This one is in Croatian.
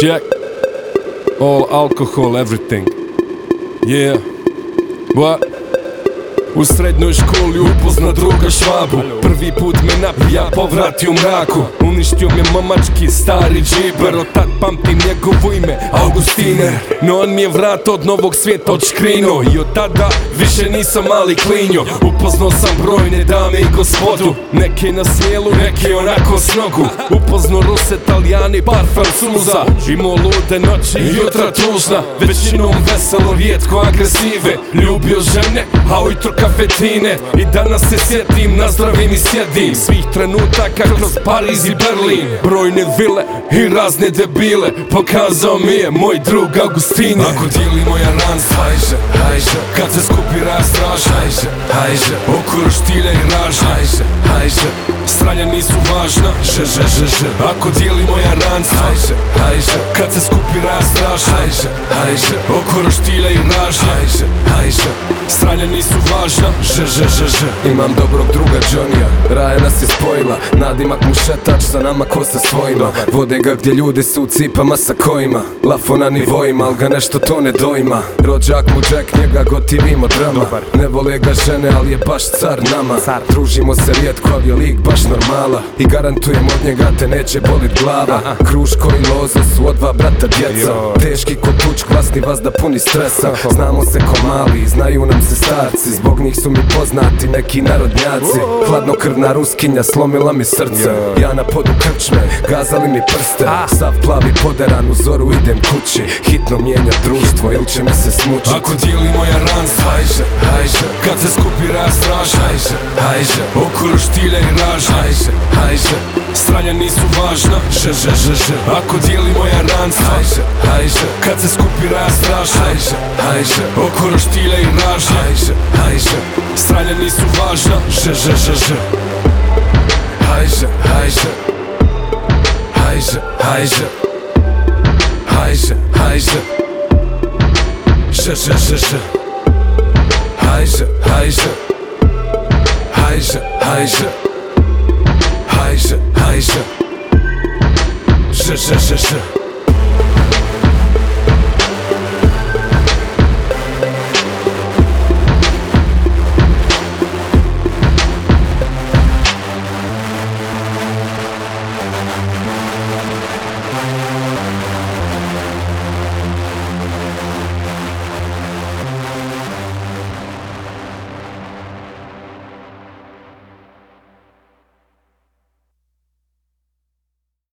Check. All alcohol, everything. Yeah. What? U srednjoj školi upozna druga švabu. Prvi put me napija, povrati u mraku. Uništio me mamački stari džiber. Od tad pamtim njegovo ime, Augustine. No on mi je vrat od novog svijeta odškrino I od tada više nisam mali klinjo. Upoznao sam brojne dame i gospodu. Neke na smjelu, neke onako s nogu. Upoznao Ruse, Talijani, parfem suza Imao lude noći i jutra tužna. Većinom veselo, rijetko agresive. Ljubio žene, a ujutro kafetine. I danas se sjetim, nazdravim i sjedim. Svih trenutaka kroz Pariz i Berlin. Brojne vile i razne debile Pokazao mi je moj drug Augustine Ako dijeli moja ranc, hajže, hajže. Kad se skupi rastraž, hajže, hajže. Štilja i raž, hajže, hajže. Stranja nisu važna, že, že, že, že Ako dijeli moja ranc, hajže, hajže. Kad se skupi rastraž, hajže, hajže. Okolo štilja i raž, hajže, hajže nisu važna, že, že, že, že Imam dobrog druga Johnnyja, raja nas je spojila Nadimak mu šetač, sa nama ko sa svojima. Vode ga gdje ljudi su u cipama sa kojima. Lafo na nivoima, al ga nešto to ne dojma. Rođak mu Jack, njega gotivimo drama. Ne vole ga žene, ali je baš car nama. Družimo se rijetko, ali je lik baš normala. I garantujem od njega te neće bolit glava. Kruško i lozo su od dva brata djeca. Teški ko tuč, glasni vas da puni stresa. Znamo se ko mali, znaju nam se starci. Zbog njih su mi poznati neki narodnjaci. Hladnokrvna ruskinja slomila mi srce Ja. Na podu krčme, gazali mi prste. Sav plavi poderan u zoru idem kući. Hitno mijenja društvo ili će mi se smučit. Ako dijeli moja ranc, hajže, hajže. Kad se skupi rastraž, hajže, hajže. Okolo štilja i raž, hajže, hajže. Stranja nisu važna, že, že, že, že. Ako dijeli moja ranc, hajže, hajže. Kad se skupi rastraž, hajže, hajže. Okolo štilja i raž, hajže, hajže. Stranja nisu važna, že, že, že, že Hajže, hajže Hajže, hajže Hajže, hajže Že, že, že, že Hajže, hajže Hajže, hajže Hajže, hajže Že, že, že, že